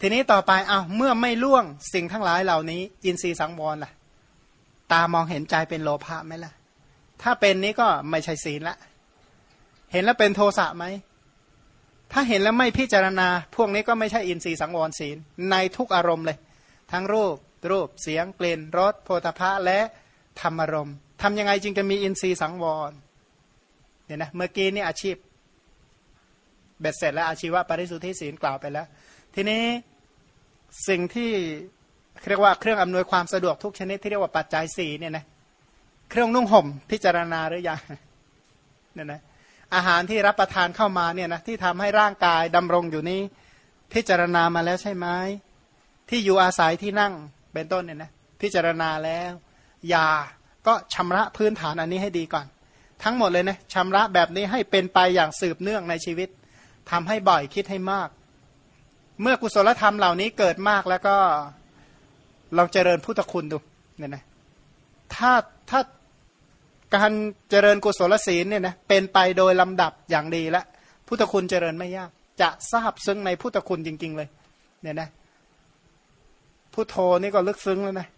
ทีนี้ต่อไปเอาเมื่อไม่ล่วงสิ่งทั้งหลายเหล่านี้ อินทรีย์สังวรล่ะ ตามองเห็นใจเป็นโลภะไหมล่ะ ถ้าเป็นนี้ก็ไม่ใช่ศีลละ เห็นแล้วเป็นโทสะไหม ถ้าเห็นแล้วไม่พิจารณา พวกนี้ก็ไม่ใช่อินทรีย์สังวรศีล ในทุกอารมณ์เลย ทั้งรูป รูปเสียงกลิ่นรสโพธพะและธรรมารมณ์ทำยังไงจึงจะมีอินทรีย์สังวรเนี่ยนะเมื่อกี้นี่อาชีพเบ็ดเสร็จแล้วอาชีวะปริสุทธิศีลกล่าวไปแล้ว ทีนี้สิ่งที่เรียกว่าเครื่องอำนวยความสะดวกทุกชนิดที่เรียกว่าปัจจัยสี่เนี่ยนะเครื่องนุ่งห่มพิจารณาหรือยังเนี่ยนะอาหารที่รับประทานเข้ามาเนี่ยนะที่ทำให้ร่างกายดำรงอยู่นี้ พิจารณามาแล้วใช่ไหมที่อยู่อาศัยที่นั่งเป็นต้นเนี่ยนะพิจารณาแล้วยาก็ชำระพื้นฐานอันนี้ให้ดีก่อน ทั้งหมดเลยนะชำระแบบนี้ให้เป็นไปอย่างสืบเนื่องในชีวิตทำให้บ่อยคิดให้มาก เมื่อกุศลธรรมเหล่านี้เกิดมากแล้วก็ลองเจริญพุทธคุณดูเนี่ยนะถ้าถ้าการเจริญกุศลศีลเนี่ยนะเป็นไปโดยลำดับอย่างดีแล้วพุทธคุณเจริญไม่ยาก จะทราบซึ้งในพุทธคุณจริง ๆ เลย เนี่ยนะพุทโธนี่ก็ลึกซึ้งแล้วนะ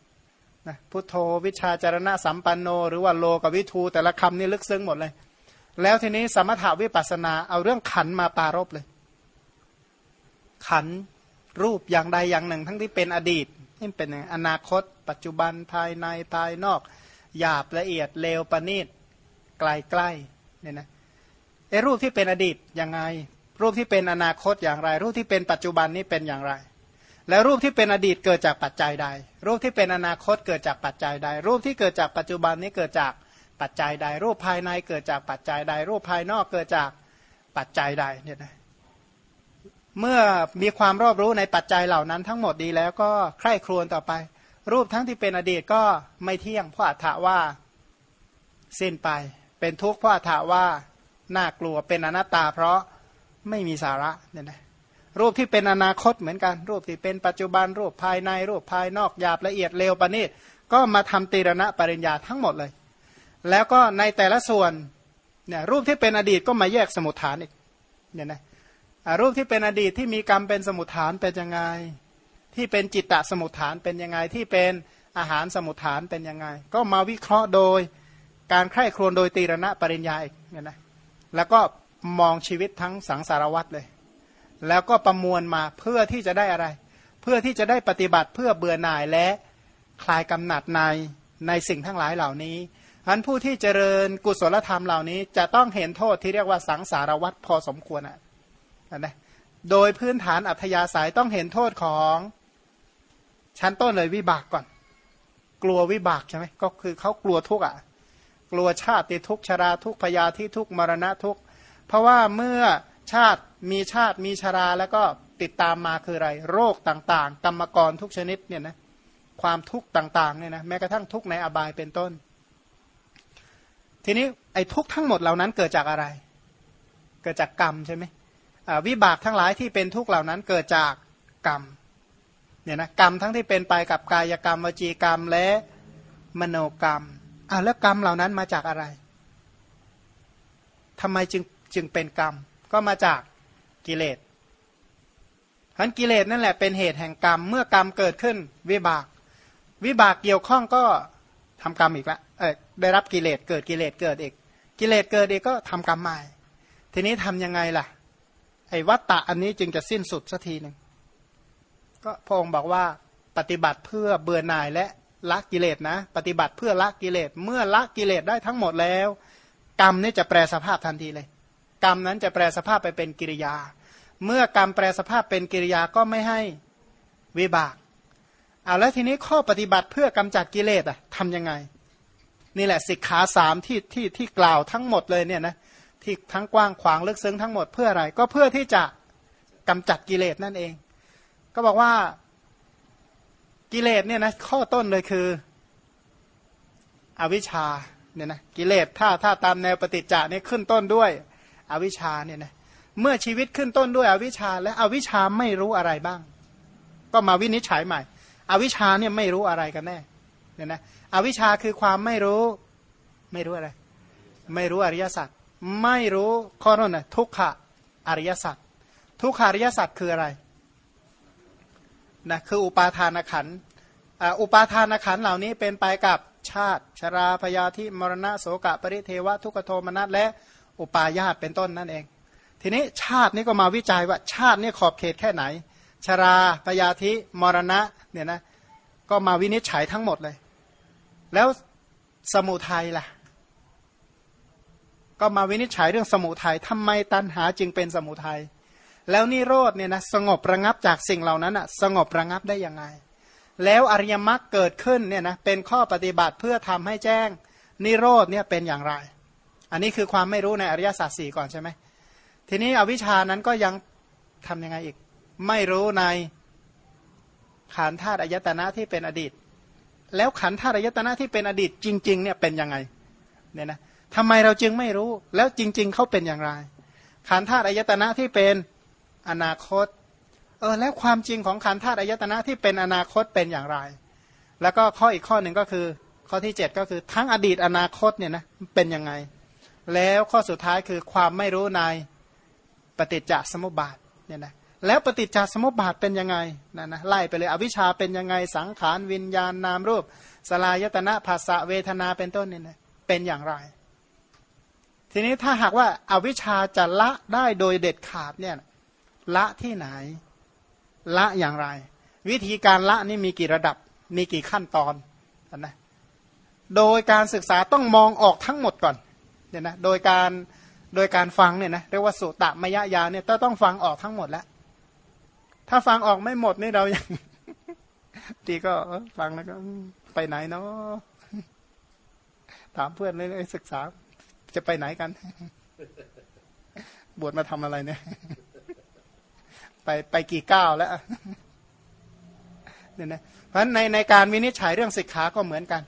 นะพุทโธวิชาจารณะสัมปันโน หรือว่าโลกับวิทูแต่ละคำนี่ลึกซึ้งหมดเลย แล้วทีนี้สมถาวิปัสนาเอาเรื่องขันมาปารบเลย ขันรูปอย่างใดอย่างหนึ่ง ทั้งที่เป็นอดีตนี่เป็นอนาคต ปัจจุบันภายในภายนอกหยาบละเอียดเลวประณีตไกลใกล้เนี่ยนะไอ้รูปที่เป็นอดีตยังไง รูปที่เป็นอนาคตอย่างไร รูปที่เป็นปัจจุบันนี้เป็นอย่างไร แล้วรูปที่เป็นอดีตเกิดจากปัจจัยใด รูปที่เป็นอนาคตเกิดจากปัจจัยใด รูปที่เกิดจากปัจจุบันนี้เกิดจากปัจจัยใด รูปภายในเกิดจากปัจจัยใด รูปภายนอกเกิดจากปัจจัยใดเนี่ยนะ เมื่อมีความรอบรู้ในปัจจัยเหล่านั้นทั้งหมดดีแล้วก็ใคร่ครวญต่อไป รูปทั้งที่เป็นอดีตก็ไม่เที่ยงเพราะอัฏฐว่า สิ้นไป เป็นทุกข์เพราะอัฏฐว่าน่ากลัวเป็นอนัตตา เพราะไม่มีสาระเนี่ยนะรูปที่เป็นอนาคตเหมือนกัน รูปที่เป็นปัจจุบันรูปภายในรูปภายนอกหยาบละเอียดเร็วประณีตก็มาทำตีรณะปริญญาทั้งหมดเลย แล้วก็ในแต่ละส่วนเนี่ยรูปที่เป็นอดีตก็มาแยกสมุทฐานอีกเนี่ยนะ รูปที่เป็นอดีตที่มีกรรมเป็นสมุทฐานเป็นยังไง ที่เป็นจิตตสมุทฐานเป็นยังไงที่เป็นอาหารสมุทฐานเป็นยังไง ก็มาวิเคราะห์โดยการใคร่ครวญโดยตีรณะปริญญาอีกเนี่ยนะแล้วก็มองชีวิตทั้งสังสารวัตรเลย แล้วก็ประมวลมาเพื่อที่จะได้อะไร เพื่อที่จะได้ปฏิบัติเพื่อเบื่อหน่ายและคลายกำหนัดในในสิ่งทั้งหลายเหล่านี้อันผู้ที่เจริญกุศลธรรมเหล่านี้ จะต้องเห็นโทษที่เรียกว่าสังสารวัตรพอสมควรอะ นะโดยพื้นฐานอัธยาศัยต้องเห็นโทษของชั้นต้นเลยวิบากก่อน กลัววิบากใช่ไหมก็คือเขากลัวทุกข์อะ กลัวชาติทุกข์ชราทุกข์พยาธิทุกข์มรณะทุกข์เพราะว่าเมื่อชาติมีชาติมีชราแล้วก็ติดตามมาคืออะไร โรคต่างๆ กรรมกรทุกชนิดเนี่ยนะความทุกข์ต่างๆเนี่ยนะแม้กระทั่งทุกข์ในอบายเป็นต้น ทีนี้ไอ้ทุกข์ทั้งหมดเหล่านั้นเกิดจากอะไร เกิดจากกรรมใช่ไหม วิบากทั้งหลายที่เป็นทุกข์เหล่านั้นเกิดจากกรรมเนี่ยนะกรรมทั้งที่เป็นไปกับกายกรรมวจีกรรมและมโนกรรมอ่าแล้วกรรมเหล่านั้นมาจากอะไรทำไมจึงจึงเป็นกรรม ก็มาจากกิเลสฉันกิเลสนั่นแหละเป็นเหตุแห่งกรรม เมื่อกรรมเกิดขึ้น วิบาก วิบากเกี่ยวข้องก็ทำกรรมอีกละเออได้รับกิเลสเกิดกิเลสเกิดอีก กิเลสเกิดอีกก็ทำกรรมใหม่ ทีนี้ทํำยังไงล่ะ ไอ้วัตตะอันนี้จึงจะสิ้นสุดสักทีหนึ่งก็พระองค์บอกว่าปฏิบัติเพื่อเบื่อหน่ายและละกิเลสนะ ปฏิบัติเพื่อละกิเลสเมื่อละกิเลสได้ทั้งหมดแล้ว กรรมนี่จะแปลสภาพทันทีเลย กรรมนั้นจะแปลสภาพไปเป็นกิริยา เมื่อกรรมแปลสภาพเป็นกิริยาก็ไม่ให้วิบากเอาแล้วทีนี้ข้อปฏิบัติเพื่อกำจัดกิเลสอะทำยังไง นี่แหละสิกขาสามที่ที่ที่กล่าวทั้งหมดเลยเนี่ยนะ ที่ทั้งกว้างขวางลึกซึ้งทั้งหมดเพื่ออะไร ก็เพื่อที่จะกำจัดกิเลสนั่นเอง ก็บอกว่ากิเลสเนี่ยนะข้อต้นเลยคืออวิชชาเนี่ยนะกิเลสถ้าถ้าตามแนวปฏิจจานี่ขึ้นต้นด้วย อวิชชาเนี่ยนะเมื่อชีวิตขึ้นต้นด้วยอวิชชา และอวิชชาไม่รู้อะไรบ้าง ก็มาวินิจฉัยใหม่ อวิชชาเนี่ยไม่รู้อะไรกันแน่เนี่ยนะอวิชชาคือความไม่รู้ ไม่รู้อะไร ไม่รู้อริยสัจ ไม่รู้ข้อนั้นนะทุกขะอริยสัจทุกขาริยสัจคืออะไรนะคืออุปาทานขันอุปาทานขันเหล่านี้เป็นไปกับชาติ ชราพยาธิมรณะโสกะปริเทวะทุกโทมนัสและอุปาญาตเป็นต้นนั่นเอง ทีนี้ชาตินี้ก็มาวิจัยว่าชาตินี่ขอบเขตแค่ไหน ชราพยาธิมรณะเนี่ยนะก็มาวินิจฉัยทั้งหมดเลย แล้วสมุทัยล่ะ ก็มาวินิจฉัยเรื่องสมุทัยทำไมตัณหาจึงเป็นสมุทัยแล้วนิโรธเนี่ยนะสงบระงับจากสิ่งเหล่านั้นอะสงบระงับได้ยังไง แล้วอริยมรรคเกิดขึ้นเนี่ยนะเป็นข้อปฏิบัติเพื่อทำให้แจ้งนิโรธเนี่ยเป็นอย่างไร อันนี้คือความไม่รู้ในอริยสัจสี่ก่อนใช่ไหมทีนี้อวิชานั้นก็ยังทํำยังไงอีก ไม่รู้ในขันธาตุอายตนะที่เป็นอดีต แล้วขันธาตุอายตนะที่เป็นอดีตจริงๆเนี่ยเป็นยังไงเนี่ยนะ ทำไมเราจึงไม่รู้ แล้วจริง ๆเขาเป็นอย่างไรขันธาตุอายตนะที่เป็นอนาคต เออแล้วความจริงของขันธาตุอายตนะที่เป็นอนาคตเป็นอย่างไร แล้วก็ข้ออีกข้อหนึ่งก็คือ ข้อที่ 7 ก็คือทั้งอดีตอนาคตเนี่ยนะเป็นยังไง แล้วข้อสุดท้ายคือความไม่รู้ในปฏิจจสมุปบาทเนี่ยนะแล้วปฏิจจสมุปบาทเป็นยังไงนะนะไล่ไปเลยอวิชชาเป็นยังไงสังขารวิญญาณนามรูปสลายตนะภาษะเวทนาเป็นต้นเนี่ยนะเป็นอย่างไร ทีนี้ถ้าหากว่าอาวิชชาจะละได้โดยเด็ดขาดเนี่ยละที่ไหน ละอย่างไร วิธีการละนี่มีกี่ระดับ มีกี่ขั้นตอนนะโดยการศึกษาต้องมองออกทั้งหมดก่อนเนี่ยนะโดยการโดยการฟังเนี่ยนะเรียกว่าสุตตมยญาเนี่ยต้องฟังออกทั้งหมดแล้ว ถ้าฟังออกไม่หมดนี่เรายังทีก็ฟังแล้วก็ไปไหนเนาะถามเพื่อนเลยศึกษา จะไปไหนกัน บวชมาทำอะไรเนี่ย ไปไปกี่ก้าวแล้วเนี่ยนะเพราะในในการวินิจฉัยเรื่องศิกขาก็เหมือนกัน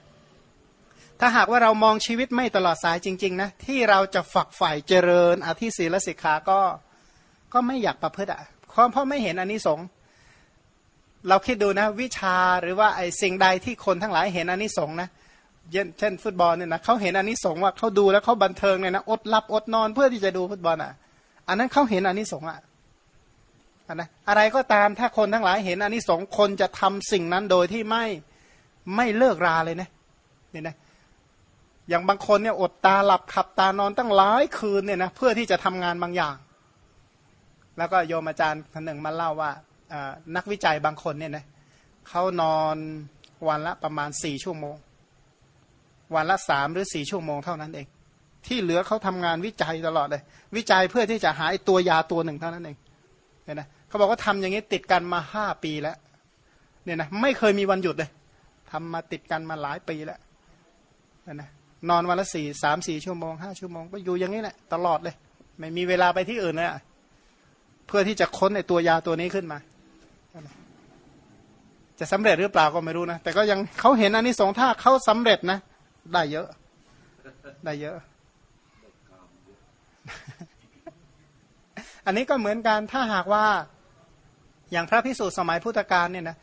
ถ้าหากว่าเรามองชีวิตไม่ตลอดสายจริง ๆ นะ ที่เราจะฝักใฝ่เจริญอธิศีลสิกขาก็ก็ไม่อยากประพฤติอะเพราะเพราะไม่เห็นอนนิสงเราคิดดูนะ วิชาหรือว่าไอ้สิ่งใดที่คนทั้งหลายเห็นอนนิสงนะ เช่น ฟุตบอลเนี่ยนะเขาเห็นอันนิสงว่าเขาดูแล้วเขาบันเทิงเนี่ยนะอดหลับอดนอนเพื่อที่จะดูฟุตบอลอะ อันนั้นเขาเห็นอันนิสงอะนะอะไรก็ตามถ้าคนทั้งหลายเห็นอันนี้สงคนจะทำสิ่งนั้นโดยที่ไม่ไม่เลิกราเลยนะเนี่ยนะอย่างบางคนเนี่ยอดตาหลับขับตานอนตั้งหลายคืนเนี่ยนะเพื่อที่จะทำงานบางอย่าง แล้วก็โยมอาจารย์คนหนึ่งมาเล่าว่านักวิจัยบางคนเนี่ยนะเขานอนวันละประมาณสี่ชั่วโมง วันละสามหรือสี่ชั่วโมงเท่านั้นเอง ที่เหลือเขาทำงานวิจัยตลอดเลย วิจัยเพื่อที่จะหาตัวยาตัวหนึ่งเท่านั้นเองเนี่ยนะเขาบอกว่าทำอย่างนี้ติดกันมาห้าปีแล้วเนี่ยนะไม่เคยมีวันหยุดเลยทำมาติดกันมาหลายปีแล้วเนะนอนวันละสี่สามสี่ชั่วโมงห้าชั่วโมงก็อยู่อย่างนี้แหละตลอดเลย ไม่มีเวลาไปที่อื่นเลยเพื่อที่จะค้นในตัวยาตัวนี้ขึ้นมา จะสำเร็จหรือเปล่าก็ไม่รู้นะ แต่ก็ยังเขาเห็นอันนี้สองท่าเขาสำเร็จนะ ได้เยอะ ได้เยอะ อันนี้ก็เหมือนกันถ้าหากว่าอย่างพระพิสุสมัยพุทธกาลเนี่ยนะ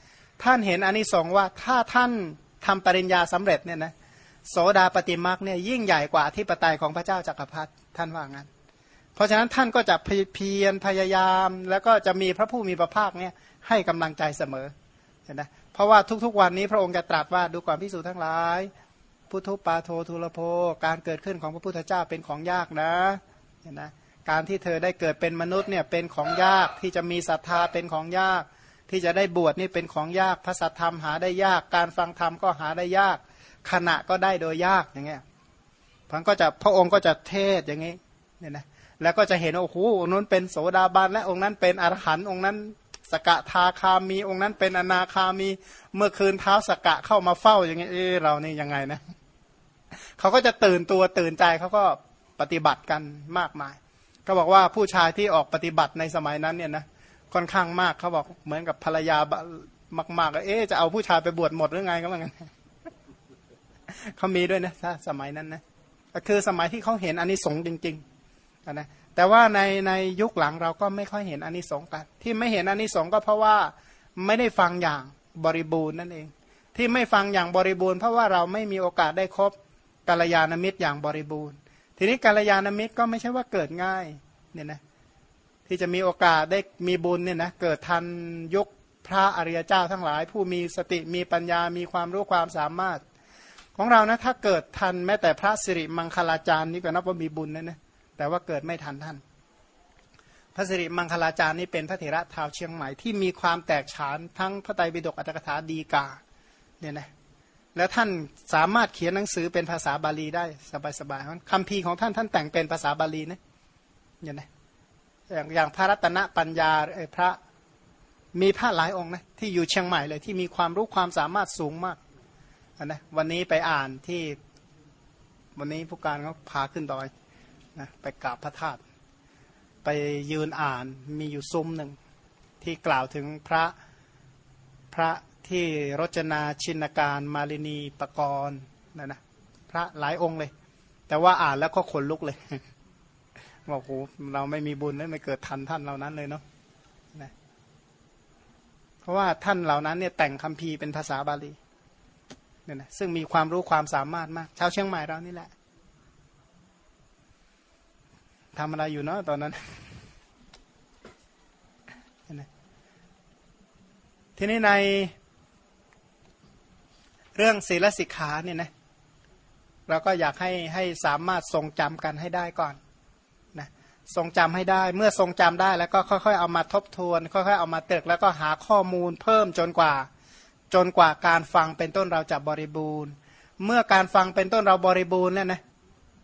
ท่านเห็นอันนิสองว่าถ้าท่านทำปริญญาสำเร็จเนี่ยนะโสดาปฏิมาคเนี่ยยิ่งใหญ่กว่าที่ปไตยของพระเจ้าจักรพรรดิท่านว่างั้น เพราะฉะนั้นท่านก็จะเพียรพยายาม แล้วก็จะมีพระผู้มีพระภาคเนี่ยให้กำลังใจเสมอเห็นไหมเพราะว่าทุกๆวันนี้พระองค์จะตรัสว่าดูความพิสูจน์ทั้งหลาย พุทธปาโททุลโภการเกิดขึ้นของพระพุทธเจ้าเป็นของยากนะเห็นไหมการที่เธอได้เกิดเป็นมนุษย์เนี่ยเป็นของยากที่จะมีศรัทธาเป็นของยาก ที่จะได้บวชนี่เป็นของยากพระสัทธรรมหาได้ยาก การฟังธรรมก็หาได้ยาก ขณะก็ได้โดยยากอย่างเงี้ยพังก็จะพระองค์ก็จะเทศอย่างงี้เนี่ยนะแล้วก็จะเห็นโอ้โหองค์นั้นเป็นโสดาบันและองค์นั้นเป็นอรหันต์องค์นั้นสกทาคามีองค์นั้นเป็นอนาคามีเมื่อคืนเท้าสกะเข้ามาเฝ้าอย่างเงี้ยเออเรานี่ยังไงนะ เขาก็จะตื่นตัวตื่นใจเขาก็ปฏิบัติกันมากมายเขาบอกว่าผู้ชายที่ออกปฏิบัติในสมัยนั้นเนี่ยนะค่อนข้างมากเขาบอกเหมือนกับภรรยามากๆเอ๊จะเอาผู้ชายไปบวชหมดหรือไงก็เหมือนกันเขามีด้วยนะถ้าสมัยนั้นนะคือสมัยที่เขาเห็นอันนี้สงจริงๆนะแต่ว่าในในยุคหลังเราก็ไม่ค่อยเห็นอันนี้สงกัน ที่ไม่เห็นอันนี้สงก็เพราะว่าไม่ได้ฟังอย่างบริบูรณ์นั่นเอง ที่ไม่ฟังอย่างบริบูรณ์เพราะว่าเราไม่มีโอกาสได้ครบ กัลยาณมิตรอย่างบริบูรณ์ ทีนี้กาลยานามิตรก็ไม่ใช่ว่าเกิดง่ายเนี่ยนะที่จะมีโอกาสได้มีบุญเนี่ยนะเกิดทันยุคพระอริยเจ้าทั้งหลาย ผู้มีสติมีปัญญามีความรู้ความสามารถ ของเรานะถ้าเกิดทันแม้แต่พระสิริมังคลาจารย์นี่ก็นับว่ามีบุญนะนะแต่ว่าเกิดไม่ทันท่าน พระสิริมังคลาจารย์นี่เป็นพระเถระชาวเชียงใหม่ที่มีความแตกฉานทั้งพระไตรปิฎกอัตถกถาดีกาเนี่ยนะ แล้วท่านสามารถเขียนหนังสือเป็นภาษาบาลีได้สบายๆคำพีของท่านท่านแต่งเป็นภาษาบาลีนะเนี่ยนะอย่างอย่างพระรัตนปัญญาพระมีพระหลายองค์นะที่อยู่เชียงใหม่เลยที่มีความรู้ความสามารถสูงมากนะวันนี้ไปอ่านที่วันนี้ผู้การเขาพาขึ้นดอยนะไปกราบพระธาตุไปยืนอ่านมีอยู่ซุ้มหนึ่งที่กล่าวถึงพระพระ ที่รจนาชินการมาลินีปกรณ์นะนะพระหลายองค์เลย แต่ว่าอ่านแล้วก็ขนลุกเลยบอกโหเราไม่มีบุญไม่เกิดทันท่านเหล่านั้นเลยเนาะนะเพราะว่าท่านเหล่านั้นเนี่ยแต่งคัมภีร์เป็นภาษาบาลีเนี่ยนะซึ่งมีความรู้ความสามารถมากชาวเชียงใหม่เรานี่แหละทำอะไรอยู่เนาะตอนนั้นทีนี้ใน เรื่องศีลสิกขาเนี่ยนะเราก็อยากให้ให้สามารถทรงจำกันให้ได้ก่อนนะทรงจำให้ได้เมื่อทรงจำได้แล้วก็ค่อยๆ เอามาทบทวน ค่อยๆ เอามาตึกแล้วก็หาข้อมูลเพิ่มจนกว่า จนกว่าการฟังเป็นต้นเราจะบริบูรณ์ เมื่อการฟังเป็นต้นเราบริบูรณ์แล้วนะ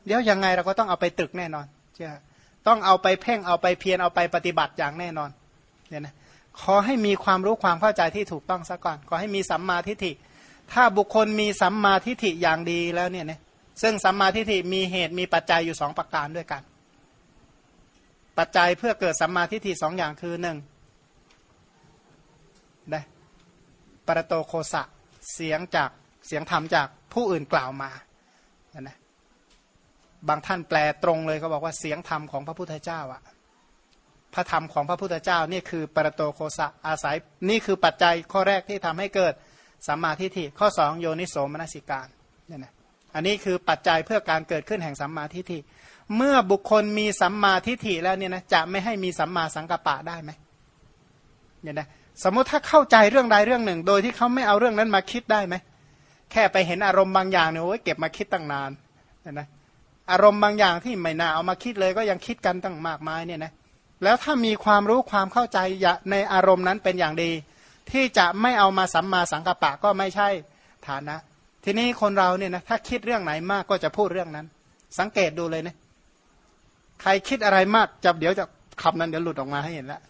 เดี๋ยวยังไงเราก็ต้องเอาไปตึกแน่นอนเจ้าต้องเอาไปเพ่งเอาไปเพียรเอาไปปฏิบัติอย่างแน่นอนเนี่ยนะขอให้มีความรู้ความเข้าใจที่ถูกต้องซะก่อน ขอให้มีสัมมาทิฏฐิ ถ้าบุคคลมีสัมมาทิฏฐิอย่างดีแล้วเนี่ยนะซึ่งสัมมาทิฏฐิมีเหตุมีปัจจัยอยู่สองประการด้วยกัน ปัจจัยเพื่อเกิดสัมมาทิฏฐิสองอย่างคือหนึ่งได้ปรโตโคสะเสียงจากเสียงธรรมจากผู้อื่นกล่าวมานะบางท่านแปลตรงเลยเขาบอกว่าเสียงธรรมของพระพุทธเจ้าอะพระธรรมของพระพุทธเจ้านี่คือปรโตโคสะอาศัยนี่คือปัจจัยข้อแรกที่ทำให้เกิด สัมมาทิฏฐิข้อสองโยนิโสมนสิการเนี่ยนะอันนี้คือปัจจัยเพื่อการเกิดขึ้นแห่งสัมมาทิฏฐิเมื่อบุคคลมีสัมมาทิฏฐิแล้วเนี่ยนะจะไม่ให้มีสัมมาสังกัปปะได้ไหมเนี่ยนะสมมติถ้าเข้าใจเรื่องใดเรื่องหนึ่ง โดยที่เขาไม่เอาเรื่องนั้นมาคิดได้ไหมแค่ไปเห็นอารมณ์บางอย่างเนี่ยโอ้ยเก็บมาคิดตั้งนานเนี่ยนะอารมณ์บางอย่างที่ไม่น่าเอามาคิดเลยก็ยังคิดกันตั้งมากมายเนี่ยนะแล้วถ้ามีความรู้ความเข้าใจในอารมณ์นั้นเป็นอย่างดี ที่จะไม่เอามาสัมมาสังกัปปะก็ไม่ใช่ฐานะ ทีนี้คนเราเนี่ยนะถ้าคิดเรื่องไหนมากก็จะพูดเรื่องนั้น สังเกตดูเลยนะใครคิดอะไรมากจะเดี๋ยวจะคำนั้นเดี๋ยวหลุดออกมาให้เห็นแล้ว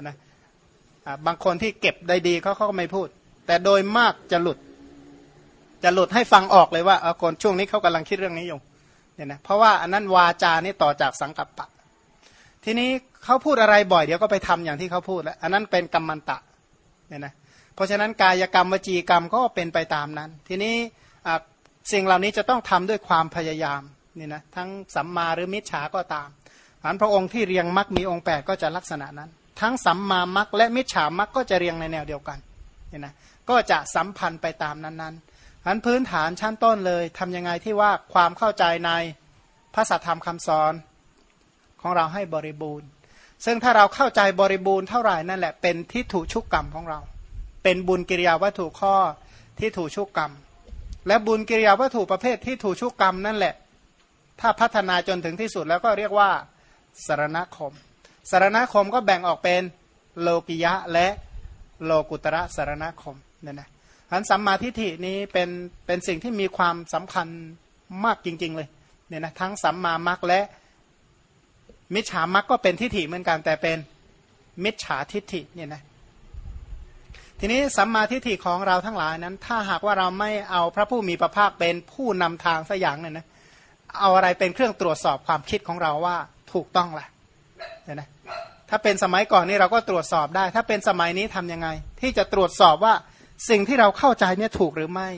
นะบางคนที่เก็บได้ดีเขาเขาก็ไม่พูด แต่โดยมากจะหลุด จะหลุดให้ฟังออกเลยว่าเอาคนช่วงนี้เขากำลังคิดเรื่องนี้อยู่เนี่ยนะเพราะว่าอันนั้นวาจานี่ต่อจากสังกัปปะ ทีนี้เขาพูดอะไรบ่อยเดี๋ยวก็ไปทำอย่างที่เขาพูดแล้วอันนั้นเป็นกรรมันตะ เนี่ยนะเพราะฉะนั้นกายกรรมวจีกรรมก็เป็นไปตามนั้น ทีนี้สิ่งเหล่านี้จะต้องทำด้วยความพยายามนี่นะทั้งสัมมาหรือมิจฉาก็ตามอันพระองค์ที่เรียงมรรคมีองค์ 8 ก็จะลักษณะนั้น ทั้งสัมมามรรคและมิจฉามรรคก็จะเรียงในแนวเดียวกันเนี่ยนะก็จะสัมพันธ์ไปตามนั้นๆอันพื้นฐานชั้นต้นเลยทำยังไงที่ว่าความเข้าใจในพระสัทธรรมคำสอนของเราให้บริบูรณ์ ซึ่งถ้าเราเข้าใจบริบูรณ์เท่าไหร่นั่นแหละเป็นที่ถูกชุกกรรมของเรา เป็นบุญกิริยาวัตถุข้อที่ถูกชุกกรรม และบุญกิริยาวัตถุประเภทที่ถูกชุกกรรมนั่นแหละ ถ้าพัฒนาจนถึงที่สุดแล้วก็เรียกว่าสารณคม สารณคมก็แบ่งออกเป็นโลกิยะและโลกุตระสารณคมเนี่ยนะอันสัมมาทิฏฐินี้เป็นเป็นสิ่งที่มีความสำคัญมากจริง ๆ เลยเนี่ยนะทั้งสัมมามักและ มิจฉามักก็เป็นทิฏฐิเหมือนกันแต่เป็นมิจฉาทิฏฐิเนี่ยนะทีนี้สัมมาทิฏฐิของเราทั้งหลายนั้น ถ้าหากว่าเราไม่เอาพระผู้มีพระภาคเป็นผู้นำทางสัอย่างเนี่ยนะเอาอะไรเป็นเครื่องตรวจสอบความคิดของเราว่าถูกต้องแหละเนี่ยนะถ้าเป็นสมัยก่อนนี่เราก็ตรวจสอบได้ ถ้าเป็นสมัยนี้ทํำยังไง ที่จะตรวจสอบว่าสิ่งที่เราเข้าใจเนี่ยถูกหรือไม่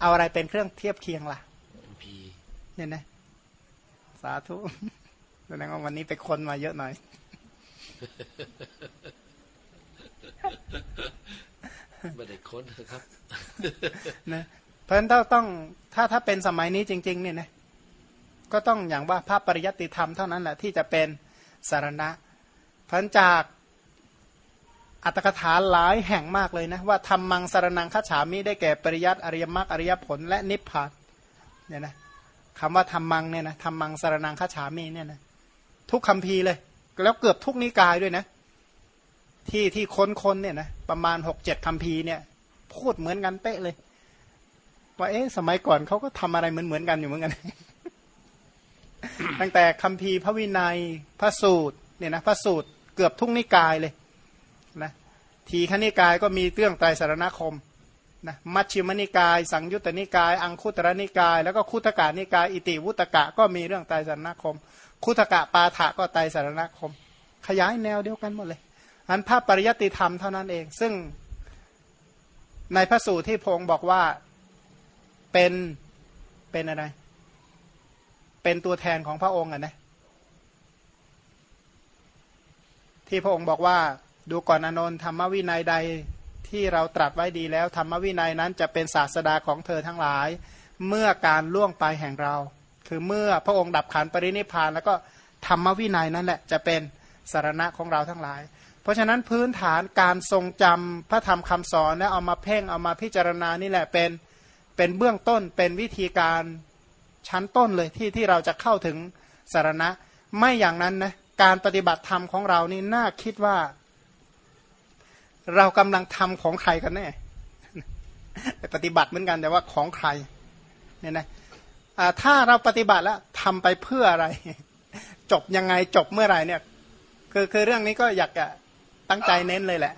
เอาอะไรเป็นเครื่องเทียบเคียงล่ะเนี่ยนะสาธุ แสดงว่าวันนี้ไปคนมาเยอะหน่อย ไม่ได้ค้นครับนะเพราะฉะนั้นต้องถ้าถ้าเป็นสมัยนี้จริง ๆ เนี่ยนะก็ต้องอย่างว่าพระปริยัติธรรมเท่านั้นแหละที่จะเป็นสารณะพันจากอัตถกถาหลายแห่งมากเลยนะ ว่าทำมังสารนังคัจฉามิได้แก่ปริยัติอริยมรรคอริยผลและนิพพานเนี่ยนะคำว่าทำมังเนี่ยนะทำมังสารนังคัจฉามิเนี่ยนะ ทุกคำพีเลย แล้วเกือบทุกนิกายด้วยนะ ที่ที่ค้นคนเนี่ยนะประมาณหกเจ็ดคำพีเนี่ย พูดเหมือนกันเป๊ะเลยว่าเอ๊ะสมัยก่อนเขาก็ทำอะไรเหมือนเหมือนกันอยู่เหมือนกัน ตั้งแต่คำพีพระวินัยพระสูตรเนี่ยนะพระสูตรเกือบทุกนิกายเลยนะทีขณิกายก็มีเรื่องไตรสารณคมนะมัชฌิมนิกาย สังยุตตนิกาย อังคุตรนิกาย แล้วก็คุตกานิกาย อิติวุตกะก็มีเรื่องไตรสารณคม คุตกะปาฐะก็ไตสารณคม ขยายแนวเดียวกันหมดเลย อันพระปริยติธรรมเท่านั้นเอง ซึ่งในพระสูตรที่พงศ์บอกว่าเป็นเป็นอะไร เป็นตัวแทนของพระองค์อะนะที่พระองค์บอกว่าดูก่อนอนนท์ธรรมวินัยใดที่เราตรัสไว้ดีแล้ว ธรรมวินัยนั้นจะเป็นศาสดาของเธอทั้งหลาย เมื่อการล่วงไปแห่งเรา คือเมื่อพระองค์ดับขันปรินิพาน แล้วก็ธรรมวินัยนั่นแหละจะเป็นสารณะของเราทั้งหลาย เพราะฉะนั้นพื้นฐานการทรงจำพระธรรมคำสอนและเอามาเพ่งเอามาพิจารณานี่แหละเป็นเป็นเบื้องต้นเป็นวิธีการชั้นต้นเลยที่ที่เราจะเข้าถึงสารณะ ไม่อย่างนั้นนะการปฏิบัติธรรมของเรานี่น่าคิดว่า เรากำลังทำของใครกันแน่ปฏิบัติเหมือนกันแต่ว่าของใครเนี่ยนะ ถ้าเราปฏิบัติแล้วทำไปเพื่ออะไร จบยังไงจบเมื่อไหร่เนี่ย คือคือเรื่องนี้ก็อยากจะตั้งใจเน้นเลยแหละ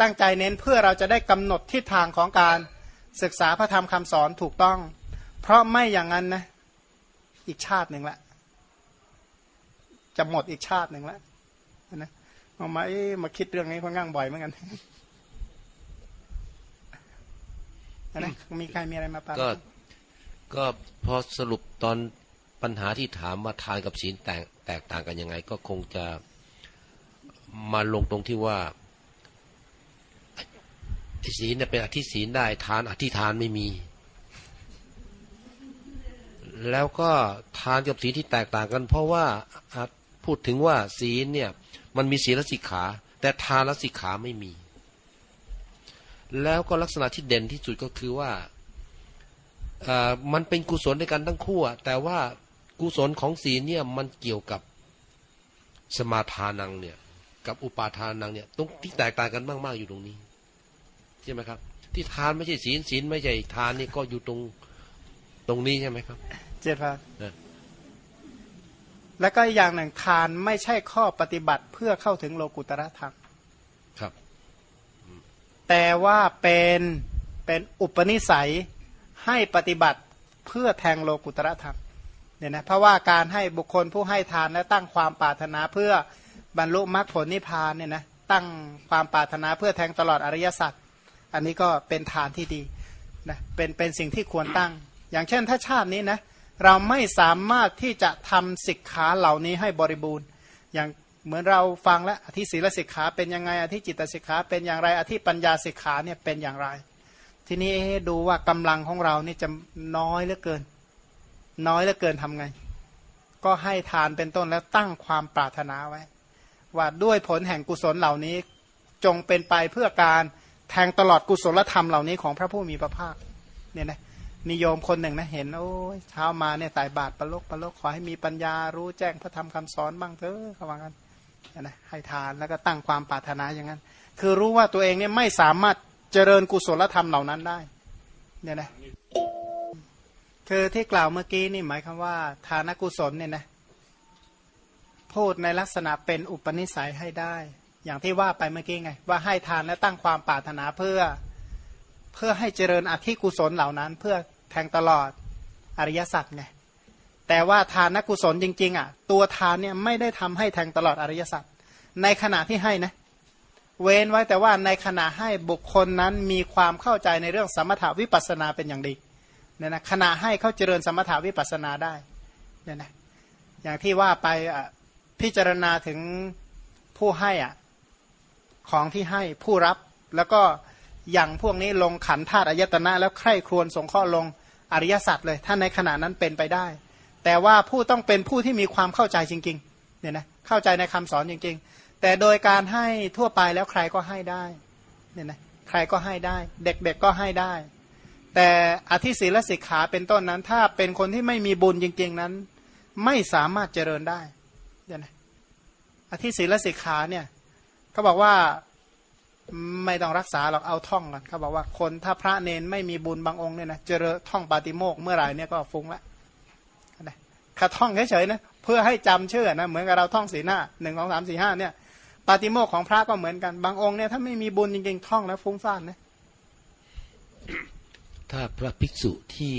ตั้งใจเน้นเพื่อเราจะได้กำหนดทิศทางของการศึกษาพระธรรมคำสอนถูกต้อง เพราะไม่อย่างนั้นนะ อีกชาติหนึ่งละจะหมดอีกชาติหนึ่งแล้วนะเอามามาคิดเรื่องนี้ค่อนข้างบ่อยเหมือนกันนะมีใครมีอะไรมาปาก็ ก็พอสรุปตอนปัญหาที่ถามว่าทานกับศีลแตกแตกต่างกันยังไง ก็คงจะมาลงตรงที่ว่าศีลเนี่ยเป็นอธิศีลได้ทานอธิทานไม่มี แล้วก็ทานกับศีลที่แตกต่างกัน เพราะว่าพูดถึงว่าศีลเนี่ย มันมีศีลสิกขา แต่ทานสิกขาไม่มี แล้วก็ลักษณะที่เด่นที่สุดก็คือว่า มันเป็นกุศลในกันทั้งคู่แต่ว่ากุศลของศีลเนี่ยมันเกี่ยวกับสมาทานังเนี่ย กับอุปาทานังเนี่ยตรงที่แตกต่างกันมาก ๆ อยู่ตรงนี้ใช่ไหมครับ ที่ทานไม่ใช่ศีลศีลไม่ใช่ทานนี่ก็อยู่ตรงตรงนี้ใช่ไหมครับ เจ็ดพันแล้วก็อย่างหนึ่งทานไม่ใช่ข้อปฏิบัติเพื่อเข้าถึงโลกุตระธรรมครับ แต่ว่าเป็นเป็นอุปนิสัย ให้ปฏิบัติเพื่อแทงโลกุตระธรรมเนี่ยนะเพราะว่าการให้บุคคลผู้ให้ทานและตั้งความปรารถนาเพื่อบรรลุมรรคผลนิพพานเนี่ยนะตั้งความปรารถนาเพื่อแทงตลอดอริยสัจอันนี้ก็เป็นทานที่ดีนะเป็นเป็นสิ่งที่ควรตั้ง อย่างเช่นถ้าชาตินี้นะเราไม่สามารถที่จะทำสิกขาเหล่านี้ให้บริบูรณ์ อย่างเหมือนเราฟังแล้วอธิศีลสิกขาเป็นยังไงอธิจิตสิกขาเป็นอย่างไรอธิปัญญาสิกขาเนี่ยเป็นอย่างไร ทีนี้ดูว่ากำลังของเรานี่จะน้อยเหลือเกิน น้อยเหลือเกินทำไง ก็ให้ทานเป็นต้นแล้วตั้งความปรารถนาไว้ ว่าด้วยผลแห่งกุศลเหล่านี้ จงเป็นไปเพื่อการแทงตลอดกุศลธรรมเหล่านี้ของพระผู้มีพระภาคเนี่ยนะมีโยมคนหนึ่งนะเห็นโอ้ยเช้ามาเนี่ยตายบาตรปลกประลกขอให้มีปัญญารู้แจ้งพระธรรมคำสอนบ้างเถอะเขาว่ากันนะให้ทานแล้วก็ตั้งความปรารถนาอย่างนั้น คือรู้ว่าตัวเองเนี่ยไม่สามารถ เจริญกุศลธรรมเหล่านั้นได้เนี่ยนะคือที่กล่าวเมื่อกี้นี่หมายความว่า ทานกุศลเนี่ยนะพูดในลักษณะเป็นอุปนิสัยให้ได้ อย่างที่ว่าไปเมื่อกี้ไง ว่าให้ทานและตั้งความปรารถนาเพื่อเพื่อให้เจริญอธิกุศลเหล่านั้น เพื่อแทงตลอดอริยสัจไงแต่ว่าทานกุศลจริง ๆอะตัวทานเนี่ยไม่ได้ทำให้แทงตลอดอริยสัจในขณะที่ให้นะ เว้นไว้แต่ว่าในขณะให้บุคคลนั้นมีความเข้าใจในเรื่องสมถาวิปัสนาเป็นอย่างดีเนี่ยนะขณะให้เขาเจริญสมถาวิปัสนาได้เนี่ยนะอย่างที่ว่าไปพิจารณาถึงผู้ให้อะของที่ให้ผู้รับแล้วก็อย่างพวกนี้ลงขันธาตุอายตนะ แล้วใคร่ครวญสงข้อลงอริยสัจเลยถ้าในขณะนั้นเป็นไปได้ แต่ว่าผู้ต้องเป็นผู้ที่มีความเข้าใจจริงๆเนี่ยนะเข้าใจในคำสอนจริง แต่โดยการให้ทั่วไปแล้วใครก็ให้ได้เนี่ยนะใครก็ให้ได้ เด็กๆก็ให้ได้ แต่อธิศีลสิกขาเป็นต้นนั้น ถ้าเป็นคนที่ไม่มีบุญจริง ๆนั้น ไม่สามารถเจริญได้เนี่ยนะอธิศีลสิกขาเนี่ยเขาบอกว่าไม่ต้องรักษาหรอกเอาท่องกันเขาบอกว่าคนถ้าพระเนนไม่มีบุญบางองค์เนี่ยนะเจริญท่องปาติโมกเมื่อไหร่เนี่ยก็ฟุ้งละนะข้าท่องเฉยๆนะเพื่อให้จำเชื่อนะเหมือนกับเราท่องสีหน้าหนึ่งสองสามสี่ห้าเนี่ย ปาติโมกของพระก็เหมือนกัน บางองค์เนี่ยถ้าไม่มีบุญจริงๆท่องแล้วฟุ้งซ่านนะถ้าพระภิกษุที่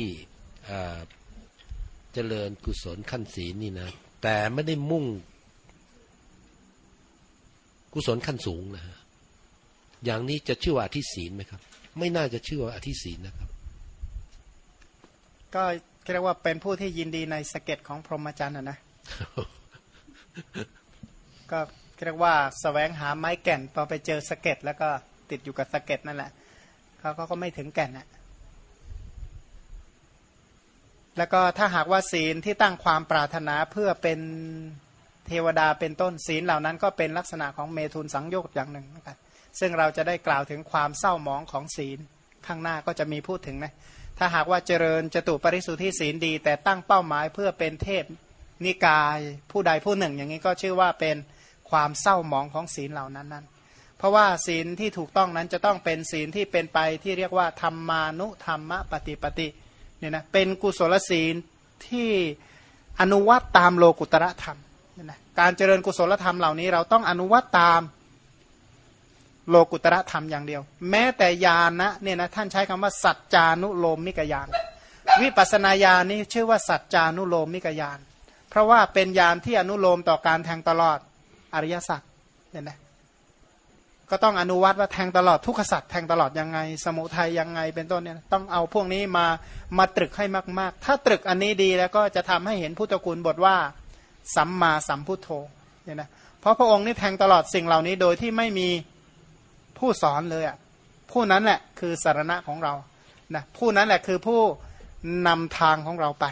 เจริญกุศลขั้นศีลนี่นะ แต่ไม่ได้มุ่ง กุศลขั้นสูงนะฮะอย่างนี้จะชื่อว่าอธิศีลไหมครับ ไม่น่าจะชื่อว่าอธิศีลนะครับ ก็เรียกว่าเป็นผู้ที่ยินดีในสะเก็ดของพรหมจรรย์นะนะก็ เรียกว่าแสวงหาไม้แก่นพอไปเจอสะเก็ดแล้วก็ติดอยู่กับสะเก็ดนั่นแหละเขาก็ไม่ถึงแก่นนะแล้วก็ถ้าหากว่าศีลที่ตั้งความปรารถนาเพื่อเป็นเทวดาเป็นต้นศีลเหล่านั้น ก็เป็นลักษณะของเมทุนสังโยชน์อย่างหนึ่งนะครับซึ่งเราจะได้กล่าวถึงความเศร้าหมองของศีลข้างหน้าก็จะมีพูดถึงนะถ้าหากว่าเจริญจตุปริสุทธิศีลดี แต่ตั้งเป้าหมายเพื่อเป็นเทพนิกายผู้ใดผู้หนึ่ง อย่างนี้ก็ชื่อว่าเป็น ความเศร้าหมองของศีลเหล่านั้นนั้น เพราะว่าศีลที่ถูกต้องนั้นจะต้องเป็นศีลที่เป็นไปที่เรียกว่าธรรมานุธรรมปฏิปฏิเนี่ยนะเป็นกุศลศีลที่อนุวัตตามโลกุตระธรรมเนี่ยนะการเจริญกุศลธรรมเหล่านี้ เราต้องอนุวัตตามโลกุตระธรรมอย่างเดียว แม้แต่ญาณนะเนี่ยนะท่านใช้คำว่าสัจจานุโลมมิกยานวิปัสนาญาณนี่ชื่อว่าสัจจานุโลมมิกยานเพราะว่าเป็นญาณที่อนุโลมต่อการแทงตลอด อริยสัจเนี่ยนะก็ต้องอนุวัตว่าแทงตลอดทุกขสัจแทงตลอดยังไง สมุทัยยังไงเป็นต้นเนี่ยต้องเอาพวกนี้มามาตรึกให้มาก ๆ ถ้าตรึกอันนี้ดีแล้วก็จะทำให้เห็นพุทธคุณบทว่าสัมมาสัมพุทโธเนี่ยนะเพราะพระองค์นี่แทงตลอดสิ่งเหล่านี้โดยที่ไม่มีผู้สอนเลยอะผู้นั้นแหละคือสารณะของเรานะผู้นั้นแหละคือผู้นำทางของเราไป